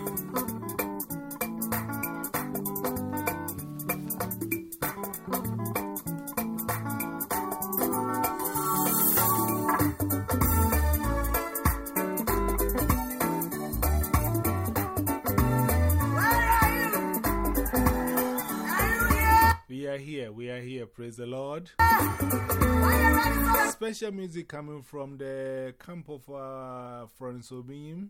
嗯 praise the Lord. Special music coming from the camp of uh, Florence Obinim,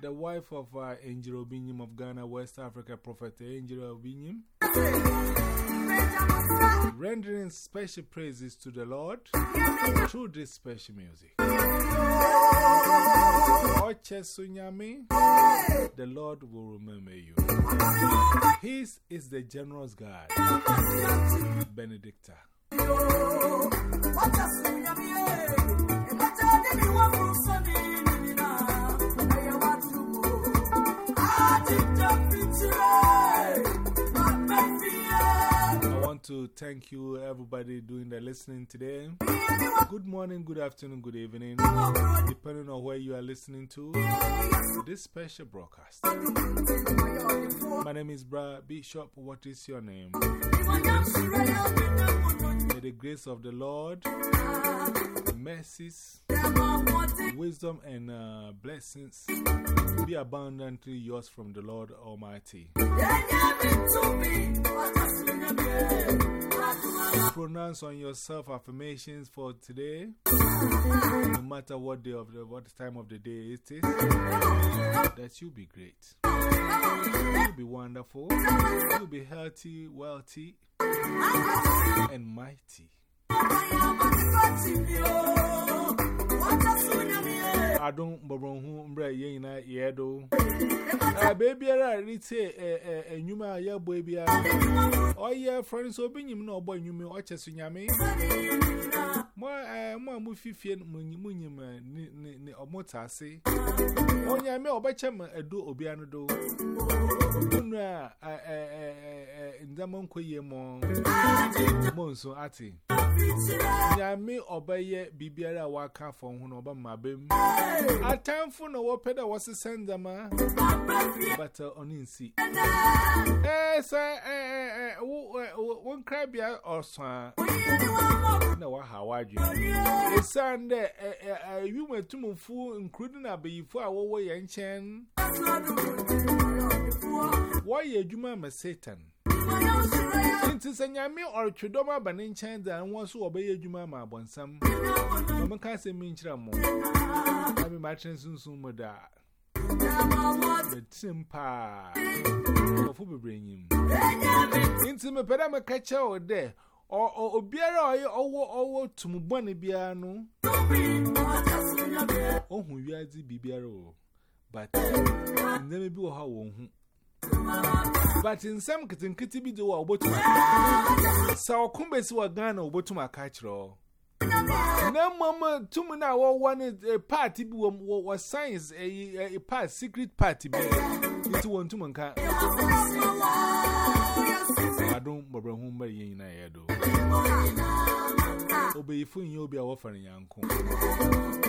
the wife of uh, Angel Obinim of Ghana, West Africa, Prophet Angel Obinim. Rendering special praises to the Lord through this special music. Oche Sunyami, the Lord will remember you. His is the generous God, Benedicta. Thank you, everybody doing the listening today. Good morning, good afternoon, good evening, depending on where you are listening to this special broadcast. My name is Bra Bishop. What is your name? May the grace of the Lord, mercies, wisdom, and uh, blessings be abundantly yours from the Lord Almighty. Pronounce on yourself affirmations for today, no matter what day of the what time of the day it is, that you be great, you'll be wonderful, you'll be healthy, wealthy, and mighty. adon bobronhu mbra ye nyina ye do. Eh bebiara rite eh, eh, eh, enyuma ya bo bia oye friends obinyim na ogbo enyume ochesu nyame. Mo eh mo amu fifie munyim nyim ni omotase onyame obechem edo obiano do unu a eh eh ndamon koyemo mo nso ati. Nyame obeye bibiara waka for hu no obama bem. Atamfo no wo peda wo sesandama. But uh, onin si. Eh sir eh eh won cry bia osan. Na wa hawadwe. Esan de eh yuma tumfu including abeyifo a wo wo yenchen. Why ye juma ma satan? sɛ nyame ɔretwedɔm aba ne nkyɛn dze a wɔn nso wɔbɛyɛ adwuma ma abɔnsam. Ɔmeka asɛm mi nkyerɛ mo. Na me makyerɛ nsonson mu da. Bɛtirim paa nkurɔfo bebree nyim nti mepɛ dɛ meka kyerɛ wo dɛ obiara a ɔyɛ ɔwɔ ɔwɔ tumubɔne biara no ɔhu wiadze biribiara o. But ndɛma bi wɔ hɔ a wɔn ho But in some kitten kitty be do a bottom. So come Kumbes were gone or bottom a catcher. Now, Mamma, two men are one a party was science eh, eh, a part secret party. It's one to Manka. abeyifo nye obi a wɔfɛre nyanko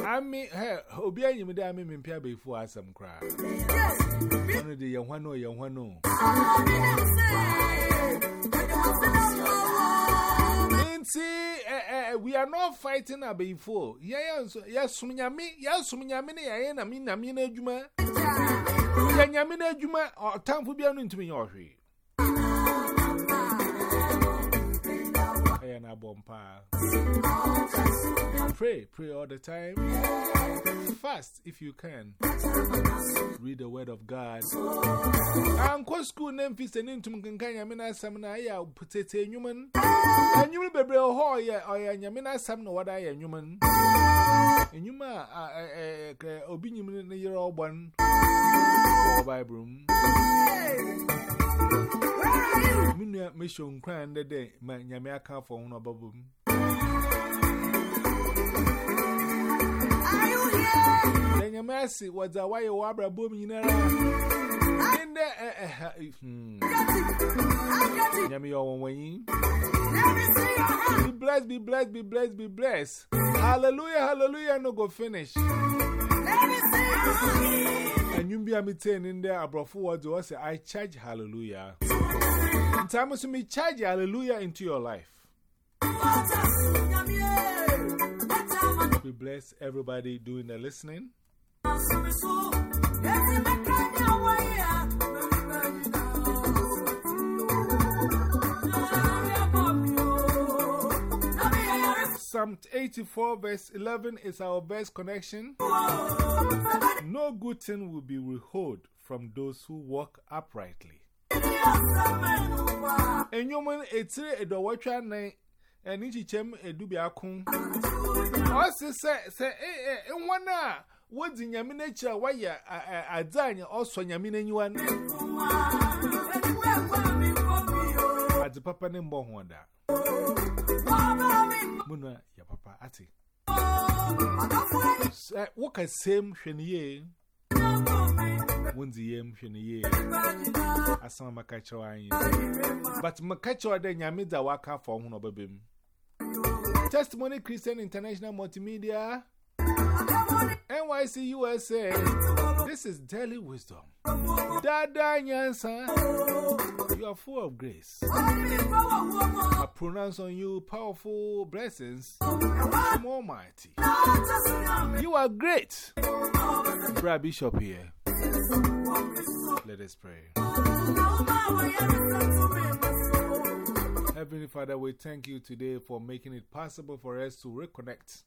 ami hɛ obi anyim dɛ ami mi mpia abeyifo asɛm koraa ɔno de yɛn hwan o yɛn hwan o. nti ɛ ɛ we are not fighting abeyifo yɛyɛ Yes, yes, yes. yɛsum nyame ne yɛyɛ nami nami n'adwuma yɛ nyame n'adwuma ɔtanfo bi anu ntumi nyɛ ɔhwee prayer na bompa. Pray, pray all the time. Fast if you can. Read the word of God. Anko school name fist and intum kankanya mina samna ya putete nyuman. And you will be brave ho ya or ya nyamina samna wada ya nyuman. Nyuma obinyum ni year old. Bible. Minya mission crying the day, my for one. Then your mercy was a wabra boom. Be blessed, be blessed, be blessed, be blessed. Hallelujah, hallelujah, no go finish. And you be a meeting in there, brofu words, or say, I charge hallelujah. Time, to me charge hallelujah into your life. We bless everybody doing the listening. Psalm 84 verse 11 is our best connection. No good thing will be withheld from those who walk uprightly. Enyomen etire edowatwa nan enichichem edubiakun. Ose se se eh eh nwona wodi nyame na kira waya adanya oso nyame na nyiwa ati papa ne mbɔ ho da. Muna ya papa ati. Sɛ same shenye. ye. Wunzi ye mhwene. Asama maka kyerɛ anyi. But maka kyerɛ dɛ nyame da waka afɔ ho babim. Testimony Christian International Multimedia NYC USA This is daily wisdom. Dada Nyansa. You are full of grace. I pronounce on you powerful blessings from Almighty. You are great. Brad Bishop here. Let us pray. Heavenly Father, we thank you today for making it possible for us to reconnect,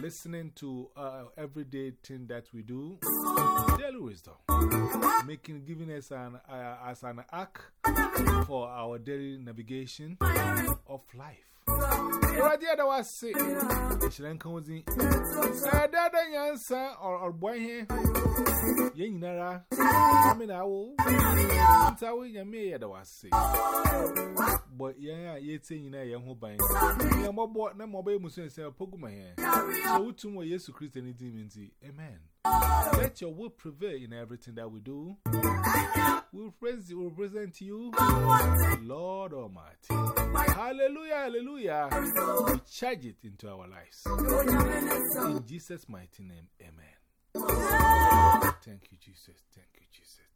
listening to uh, everyday thing that we do, daily wisdom, making giving us an uh, as an arc for our daily navigation of life. What was sick? Shrank cozy. Sadder than Yansa or boy here. I mean, I will. Since you may was sick. But yeah, yet saying, I am hoping. I am about no mobile museum, say Pokemon here. So, to my yes to Christian, Amen. Let your will prevail in everything that we do. We'll praise you, we'll present you, Lord Almighty. Hallelujah, hallelujah. We charge it into our lives. In Jesus' mighty name, amen. Thank you, Jesus. Thank you, Jesus.